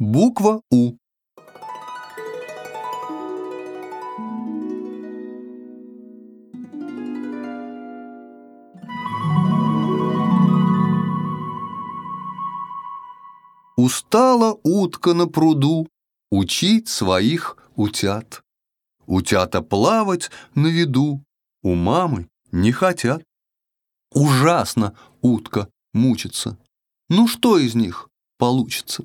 Буква У. Устала утка на пруду учить своих утят. Утята плавать на виду у мамы не хотят. Ужасно утка мучится. Ну что из них получится?